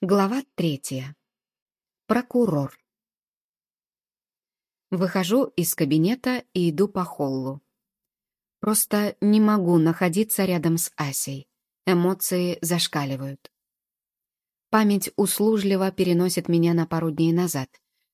Глава третья. Прокурор. Выхожу из кабинета и иду по холлу. Просто не могу находиться рядом с Асей. Эмоции зашкаливают. Память услужливо переносит меня на пару дней назад,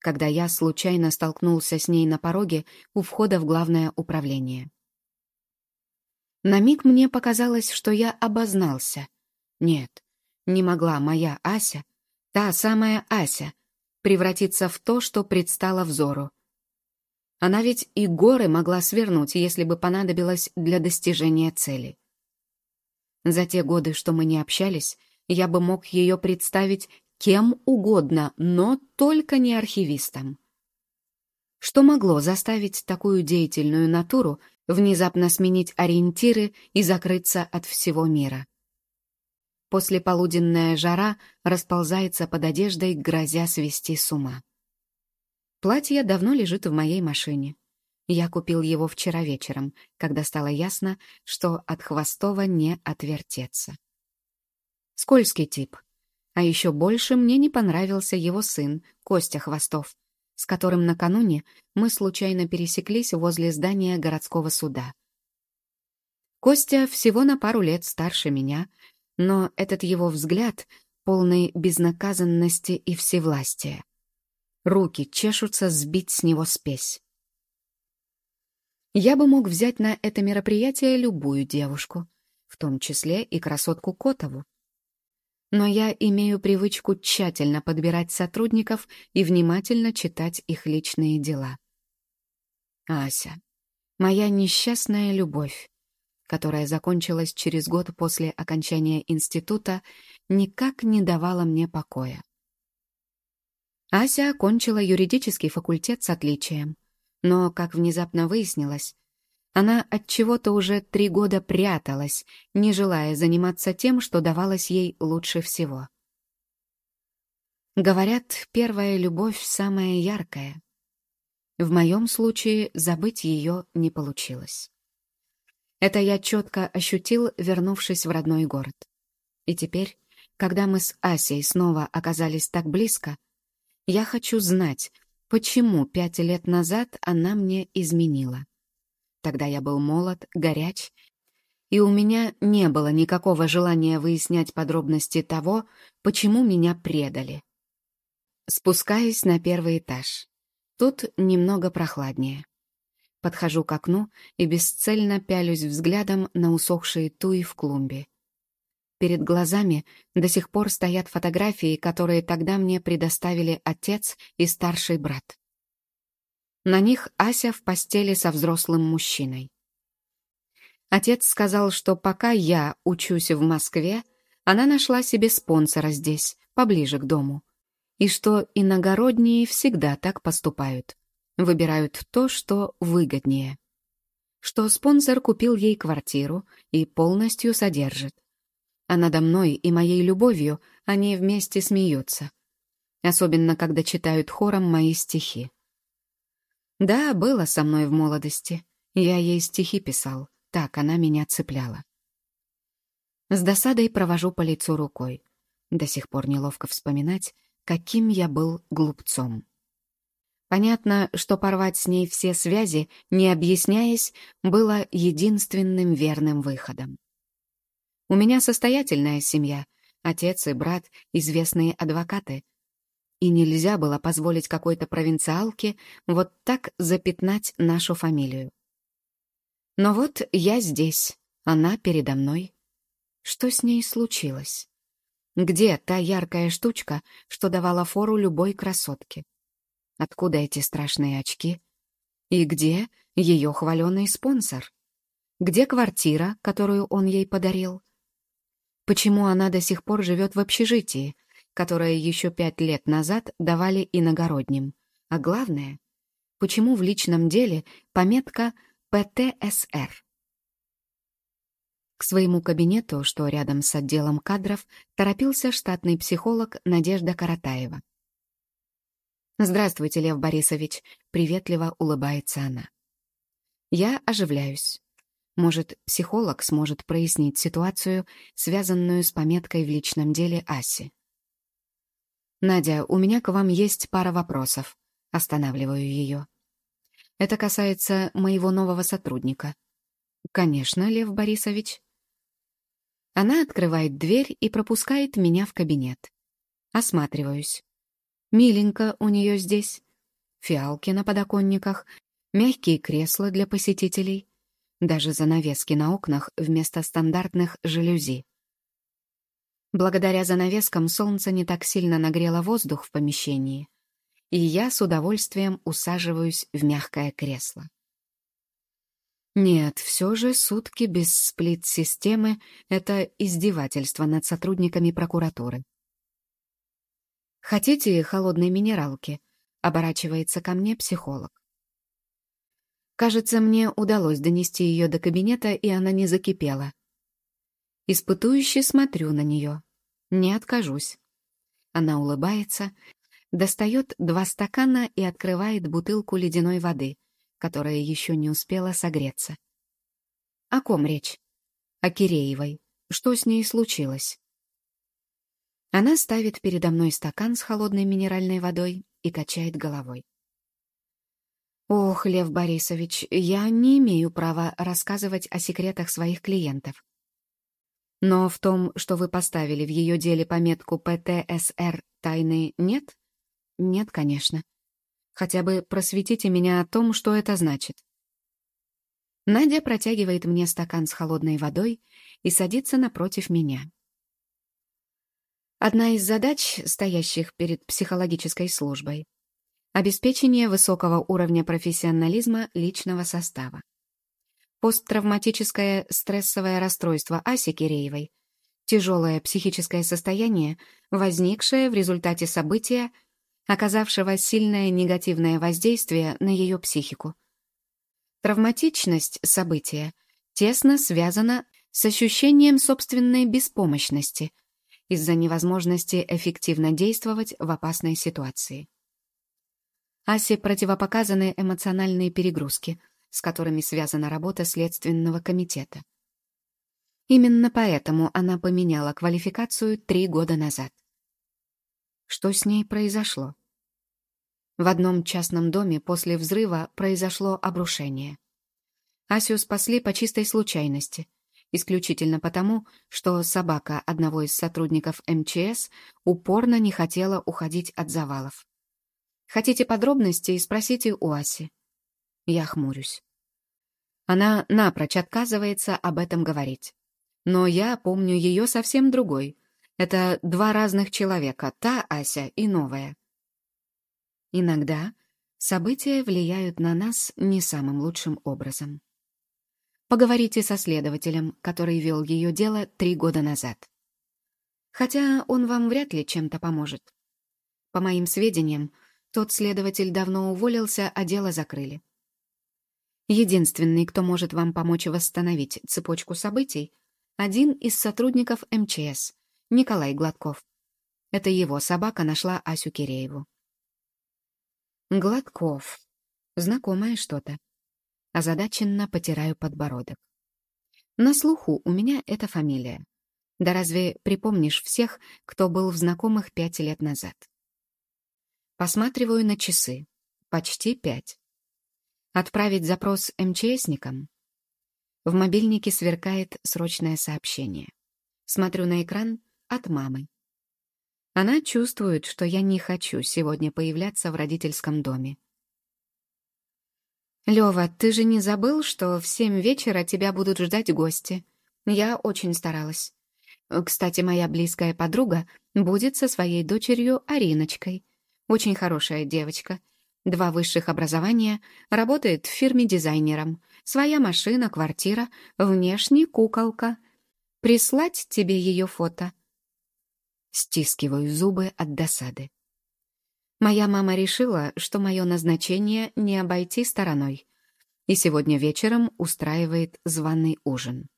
когда я случайно столкнулся с ней на пороге у входа в главное управление. На миг мне показалось, что я обознался. Нет, не могла моя Ася, та самая Ася, превратиться в то, что предстало взору. Она ведь и горы могла свернуть, если бы понадобилось для достижения цели. За те годы, что мы не общались, я бы мог ее представить кем угодно, но только не архивистом. Что могло заставить такую деятельную натуру внезапно сменить ориентиры и закрыться от всего мира? Послеполуденная жара расползается под одеждой, грозя свести с ума. Платье давно лежит в моей машине. Я купил его вчера вечером, когда стало ясно, что от Хвостова не отвертеться. Скользкий тип. А еще больше мне не понравился его сын, Костя Хвостов, с которым накануне мы случайно пересеклись возле здания городского суда. Костя всего на пару лет старше меня, но этот его взгляд, полный безнаказанности и всевластия. Руки чешутся сбить с него спесь. Я бы мог взять на это мероприятие любую девушку, в том числе и красотку Котову. Но я имею привычку тщательно подбирать сотрудников и внимательно читать их личные дела. Ася, моя несчастная любовь, которая закончилась через год после окончания института, никак не давала мне покоя. Ася окончила юридический факультет с отличием, но, как внезапно выяснилось, она от чего-то уже три года пряталась, не желая заниматься тем, что давалось ей лучше всего. Говорят, первая любовь самая яркая. В моем случае забыть ее не получилось. Это я четко ощутил, вернувшись в родной город. И теперь, когда мы с Асей снова оказались так близко, я хочу знать, почему пять лет назад она мне изменила. Тогда я был молод, горяч, и у меня не было никакого желания выяснять подробности того, почему меня предали. Спускаюсь на первый этаж. Тут немного прохладнее. Подхожу к окну и бесцельно пялюсь взглядом на усохшие туи в клумбе. Перед глазами до сих пор стоят фотографии, которые тогда мне предоставили отец и старший брат. На них Ася в постели со взрослым мужчиной. Отец сказал, что пока я учусь в Москве, она нашла себе спонсора здесь, поближе к дому, и что иногородние всегда так поступают выбирают то, что выгоднее. Что спонсор купил ей квартиру и полностью содержит. А надо мной и моей любовью они вместе смеются. Особенно, когда читают хором мои стихи. Да, было со мной в молодости. Я ей стихи писал. Так она меня цепляла. С досадой провожу по лицу рукой. До сих пор неловко вспоминать, каким я был глупцом. Понятно, что порвать с ней все связи, не объясняясь, было единственным верным выходом. У меня состоятельная семья, отец и брат — известные адвокаты. И нельзя было позволить какой-то провинциалке вот так запятнать нашу фамилию. Но вот я здесь, она передо мной. Что с ней случилось? Где та яркая штучка, что давала фору любой красотке? Откуда эти страшные очки? И где ее хваленый спонсор? Где квартира, которую он ей подарил? Почему она до сих пор живет в общежитии, которое еще пять лет назад давали иногородним? А главное, почему в личном деле пометка ПТСР? К своему кабинету, что рядом с отделом кадров, торопился штатный психолог Надежда Каратаева. «Здравствуйте, Лев Борисович», — приветливо улыбается она. Я оживляюсь. Может, психолог сможет прояснить ситуацию, связанную с пометкой в личном деле Аси. «Надя, у меня к вам есть пара вопросов». Останавливаю ее. Это касается моего нового сотрудника. «Конечно, Лев Борисович». Она открывает дверь и пропускает меня в кабинет. Осматриваюсь. Миленько у нее здесь. Фиалки на подоконниках, мягкие кресла для посетителей, даже занавески на окнах вместо стандартных жалюзи. Благодаря занавескам солнце не так сильно нагрело воздух в помещении, и я с удовольствием усаживаюсь в мягкое кресло. Нет, все же сутки без сплит-системы — это издевательство над сотрудниками прокуратуры. «Хотите холодной минералки?» — оборачивается ко мне психолог. Кажется, мне удалось донести ее до кабинета, и она не закипела. Испытующе смотрю на нее. Не откажусь. Она улыбается, достает два стакана и открывает бутылку ледяной воды, которая еще не успела согреться. О ком речь? О Киреевой. Что с ней случилось? Она ставит передо мной стакан с холодной минеральной водой и качает головой. «Ох, Лев Борисович, я не имею права рассказывать о секретах своих клиентов. Но в том, что вы поставили в ее деле пометку ПТСР «Тайны» нет? Нет, конечно. Хотя бы просветите меня о том, что это значит. Надя протягивает мне стакан с холодной водой и садится напротив меня. Одна из задач, стоящих перед психологической службой — обеспечение высокого уровня профессионализма личного состава. Посттравматическое стрессовое расстройство Аси Киреевой — тяжелое психическое состояние, возникшее в результате события, оказавшего сильное негативное воздействие на ее психику. Травматичность события тесно связана с ощущением собственной беспомощности — из-за невозможности эффективно действовать в опасной ситуации. Асе противопоказаны эмоциональные перегрузки, с которыми связана работа Следственного комитета. Именно поэтому она поменяла квалификацию три года назад. Что с ней произошло? В одном частном доме после взрыва произошло обрушение. Асю спасли по чистой случайности — исключительно потому, что собака одного из сотрудников МЧС упорно не хотела уходить от завалов. Хотите подробности, спросите у Аси. Я хмурюсь. Она напрочь отказывается об этом говорить. Но я помню ее совсем другой. Это два разных человека, та Ася и новая. Иногда события влияют на нас не самым лучшим образом. Поговорите со следователем, который вел ее дело три года назад. Хотя он вам вряд ли чем-то поможет. По моим сведениям, тот следователь давно уволился, а дело закрыли. Единственный, кто может вам помочь восстановить цепочку событий, один из сотрудников МЧС, Николай Гладков. Это его собака нашла Асю Кирееву. Гладков. Знакомое что-то. Озадаченно потираю подбородок. На слуху у меня эта фамилия. Да разве припомнишь всех, кто был в знакомых пять лет назад? Посматриваю на часы. Почти пять. Отправить запрос МЧСникам? В мобильнике сверкает срочное сообщение. Смотрю на экран от мамы. Она чувствует, что я не хочу сегодня появляться в родительском доме. «Лёва, ты же не забыл, что в семь вечера тебя будут ждать гости? Я очень старалась. Кстати, моя близкая подруга будет со своей дочерью Ариночкой. Очень хорошая девочка. Два высших образования, работает в фирме дизайнером. Своя машина, квартира, внешне куколка. Прислать тебе ее фото?» Стискиваю зубы от досады. Моя мама решила, что мое назначение не обойти стороной, и сегодня вечером устраивает званый ужин.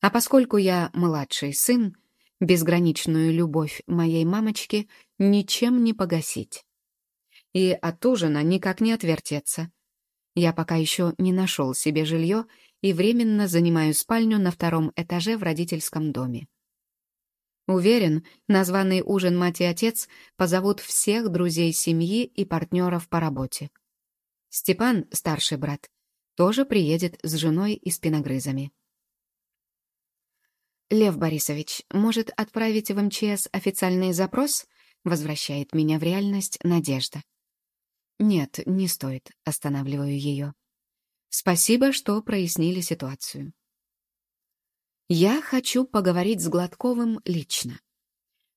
А поскольку я младший сын, безграничную любовь моей мамочки ничем не погасить. И от ужина никак не отвертеться. Я пока еще не нашел себе жилье и временно занимаю спальню на втором этаже в родительском доме. Уверен, на званый ужин мать и отец позовут всех друзей семьи и партнеров по работе. Степан, старший брат, тоже приедет с женой и спиногрызами. «Лев Борисович, может отправить в МЧС официальный запрос?» Возвращает меня в реальность Надежда. «Нет, не стоит», — останавливаю ее. «Спасибо, что прояснили ситуацию». Я хочу поговорить с Гладковым лично.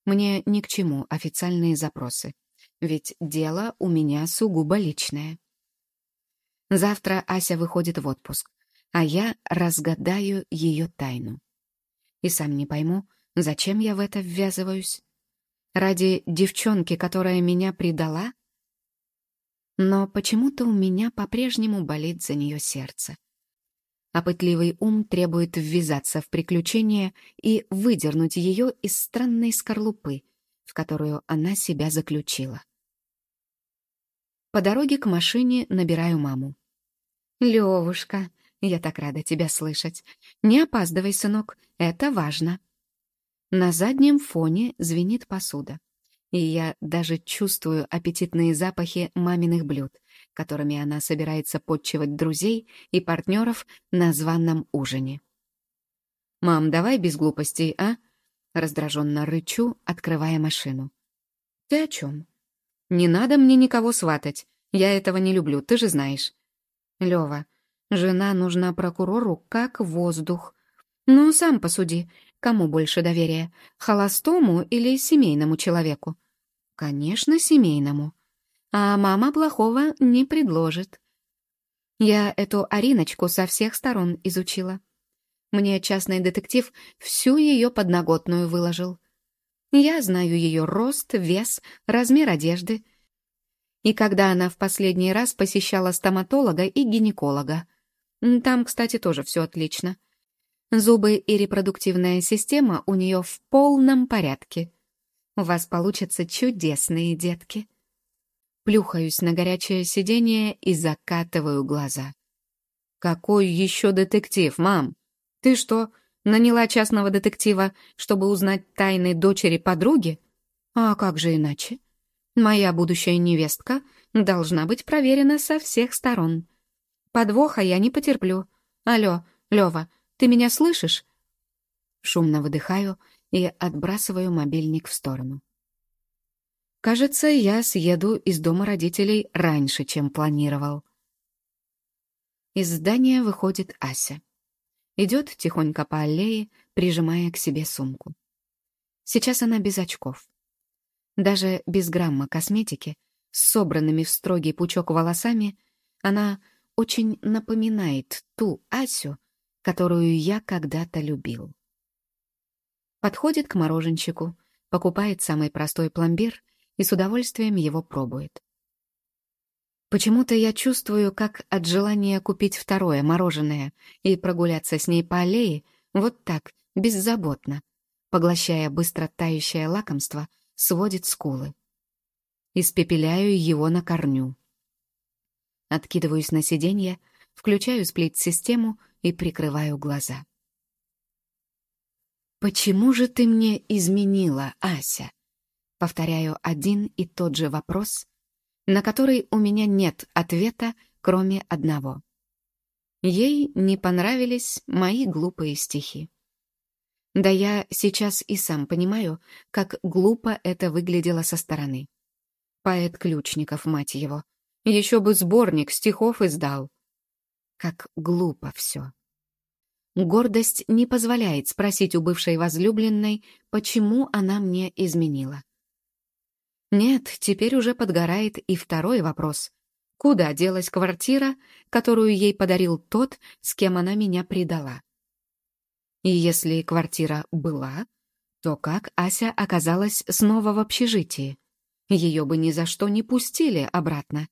Мне ни к чему официальные запросы, ведь дело у меня сугубо личное. Завтра Ася выходит в отпуск, а я разгадаю ее тайну. И сам не пойму, зачем я в это ввязываюсь. Ради девчонки, которая меня предала? Но почему-то у меня по-прежнему болит за нее сердце а пытливый ум требует ввязаться в приключение и выдернуть ее из странной скорлупы, в которую она себя заключила. По дороге к машине набираю маму. «Левушка, я так рада тебя слышать. Не опаздывай, сынок, это важно». На заднем фоне звенит посуда, и я даже чувствую аппетитные запахи маминых блюд — которыми она собирается подчивать друзей и партнеров на званном ужине. «Мам, давай без глупостей, а?» Раздраженно рычу, открывая машину. «Ты о чем?» «Не надо мне никого сватать. Я этого не люблю, ты же знаешь». «Лёва, жена нужна прокурору как воздух. Ну, сам посуди, кому больше доверия, холостому или семейному человеку?» «Конечно, семейному а мама плохого не предложит. Я эту Ариночку со всех сторон изучила. Мне частный детектив всю ее подноготную выложил. Я знаю ее рост, вес, размер одежды. И когда она в последний раз посещала стоматолога и гинеколога. Там, кстати, тоже все отлично. Зубы и репродуктивная система у нее в полном порядке. У вас получатся чудесные детки плюхаюсь на горячее сиденье и закатываю глаза. «Какой еще детектив, мам? Ты что, наняла частного детектива, чтобы узнать тайны дочери подруги? А как же иначе? Моя будущая невестка должна быть проверена со всех сторон. Подвоха я не потерплю. Алло, Лева, ты меня слышишь?» Шумно выдыхаю и отбрасываю мобильник в сторону. Кажется, я съеду из дома родителей раньше, чем планировал. Из здания выходит Ася. Идет тихонько по аллее, прижимая к себе сумку. Сейчас она без очков. Даже без грамма косметики, с собранными в строгий пучок волосами, она очень напоминает ту Асю, которую я когда-то любил. Подходит к мороженщику, покупает самый простой пломбир и с удовольствием его пробует. Почему-то я чувствую, как от желания купить второе мороженое и прогуляться с ней по аллее вот так, беззаботно, поглощая быстро тающее лакомство, сводит скулы. Испепеляю его на корню. Откидываюсь на сиденье, включаю сплит-систему и прикрываю глаза. «Почему же ты мне изменила, Ася?» Повторяю один и тот же вопрос, на который у меня нет ответа, кроме одного. Ей не понравились мои глупые стихи. Да я сейчас и сам понимаю, как глупо это выглядело со стороны. Поэт Ключников, мать его. Еще бы сборник стихов издал. Как глупо все. Гордость не позволяет спросить у бывшей возлюбленной, почему она мне изменила. Нет, теперь уже подгорает и второй вопрос. Куда делась квартира, которую ей подарил тот, с кем она меня предала? И если квартира была, то как Ася оказалась снова в общежитии? Ее бы ни за что не пустили обратно.